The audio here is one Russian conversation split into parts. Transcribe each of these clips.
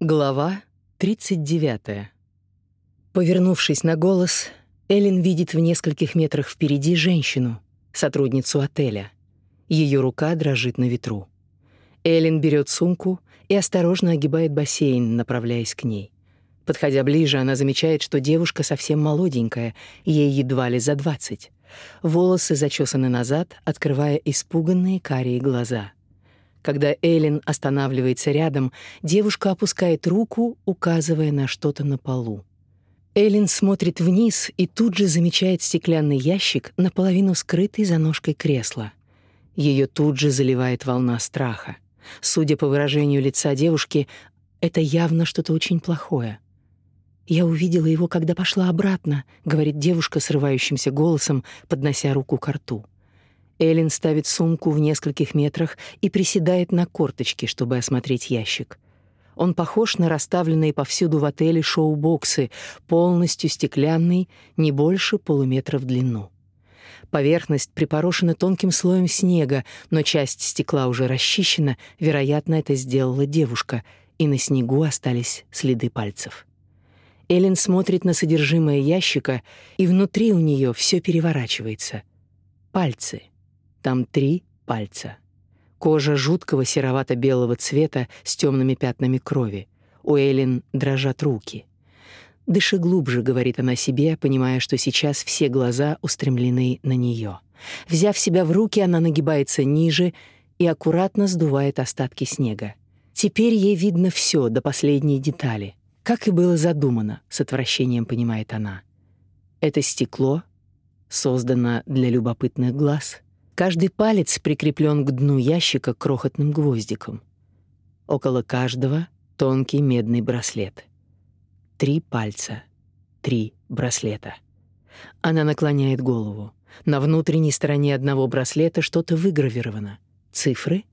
Глава 39. Повернувшись на голос, Эллен видит в нескольких метрах впереди женщину, сотрудницу отеля. Ее рука дрожит на ветру. Эллен берет сумку и осторожно огибает бассейн, направляясь к ней. Подходя ближе, она замечает, что девушка совсем молоденькая, ей едва ли за двадцать. Волосы зачесаны назад, открывая испуганные карие глаза — когда Эллен останавливается рядом, девушка опускает руку, указывая на что-то на полу. Эллен смотрит вниз и тут же замечает стеклянный ящик, наполовину скрытый за ножкой кресла. Ее тут же заливает волна страха. Судя по выражению лица девушки, это явно что-то очень плохое. «Я увидела его, когда пошла обратно», — говорит девушка срывающимся голосом, поднося руку к рту. Эллен ставит сумку в нескольких метрах и приседает на корточки, чтобы осмотреть ящик. Он похож на расставленные повсюду в отеле шоу-боксы, полностью стеклянный, не больше полуметра в длину. Поверхность припорошена тонким слоем снега, но часть стекла уже расчищена, вероятно, это сделала девушка, и на снегу остались следы пальцев. Эллен смотрит на содержимое ящика, и внутри у нее все переворачивается. Пальцы — там три пальца. Кожа жуткого серовато-белого цвета с темными пятнами крови. У Эллен дрожат руки. «Дыши глубже», — говорит она себе, понимая, что сейчас все глаза устремлены на нее. Взяв себя в руки, она нагибается ниже и аккуратно сдувает остатки снега. Теперь ей видно все до последней детали. Как и было задумано, с отвращением понимает она. Это стекло создано для любопытных глаз — Каждый палец прикреплен к дну ящика крохотным гвоздиком. Около каждого тонкий медный браслет. Три пальца, три браслета. Она наклоняет голову. На внутренней стороне одного браслета что-то выгравировано. Цифры?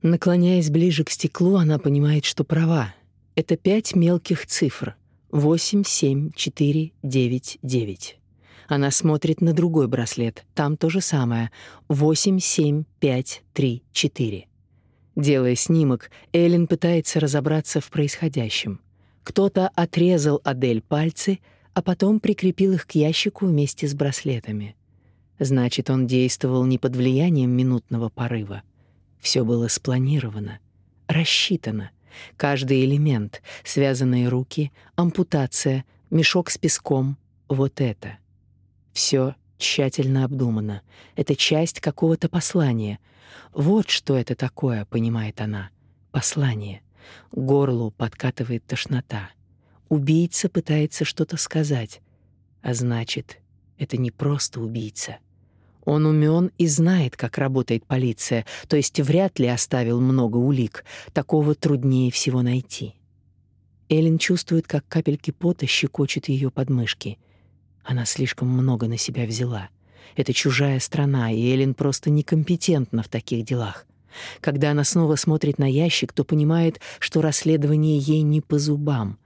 Наклоняясь ближе к стеклу, она понимает, что права. Это пять мелких цифр. Восемь, семь, четыре, девять, девять. Она смотрит на другой браслет. Там то же самое. 8, 7, 5, 3, 4. Делая снимок, Эллен пытается разобраться в происходящем. Кто-то отрезал Адель пальцы, а потом прикрепил их к ящику вместе с браслетами. Значит, он действовал не под влиянием минутного порыва. Все было спланировано, рассчитано. Каждый элемент, связанные руки, ампутация, мешок с песком — вот это — все тщательно обдумано. Это часть какого-то послания. Вот что это такое, понимает она. Послание. Горлу подкатывает тошнота. Убийца пытается что-то сказать. А значит, это не просто убийца. Он умен и знает, как работает полиция, то есть вряд ли оставил много улик. Такого труднее всего найти. Эллен чувствует, как капельки пота щекочут ее подмышки — она слишком много на себя взяла. Это чужая страна, и Элин просто некомпетентна в таких делах. Когда она снова смотрит на ящик, то понимает, что расследование ей не по зубам,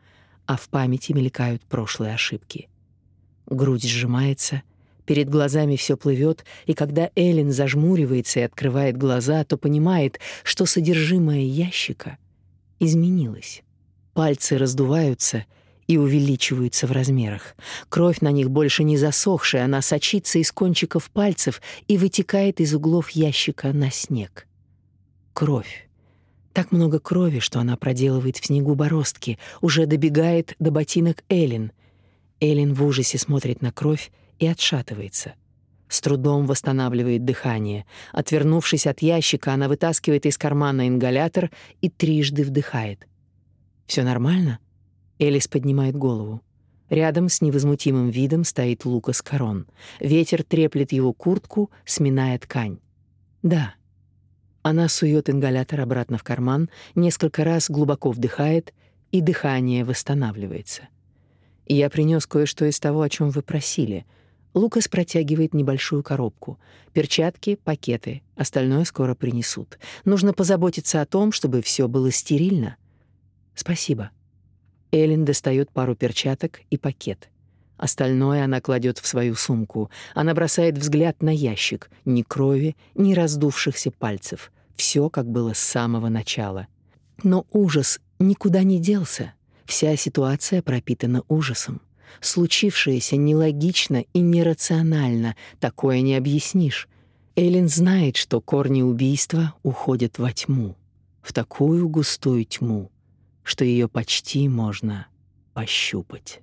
а в памяти мелькают прошлые ошибки. Грудь сжимается, перед глазами все плывет, и когда Элин зажмуривается и открывает глаза, то понимает, что содержимое ящика изменилось. Пальцы раздуваются — и увеличиваются в размерах. Кровь на них больше не засохшая, она сочится из кончиков пальцев и вытекает из углов ящика на снег. Кровь. Так много крови, что она проделывает в снегу бороздки, уже добегает до ботинок Элин. Элин в ужасе смотрит на кровь и отшатывается. С трудом восстанавливает дыхание. Отвернувшись от ящика, она вытаскивает из кармана ингалятор и трижды вдыхает. Все нормально?» Элис поднимает голову. Рядом с невозмутимым видом стоит Лукас Корон. Ветер треплет его куртку, сминая ткань. Да. Она сует ингалятор обратно в карман, несколько раз глубоко вдыхает, и дыхание восстанавливается. Я принес кое-что из того, о чем вы просили. Лукас протягивает небольшую коробку. Перчатки, пакеты. Остальное скоро принесут. Нужно позаботиться о том, чтобы все было стерильно. Спасибо. Эллен достает пару перчаток и пакет. Остальное она кладет в свою сумку. Она бросает взгляд на ящик. Ни крови, ни раздувшихся пальцев. Все, как было с самого начала. Но ужас никуда не делся. Вся ситуация пропитана ужасом. Случившееся нелогично и нерационально, такое не объяснишь. Эллен знает, что корни убийства уходят во тьму, в такую густую тьму, что ее почти можно пощупать.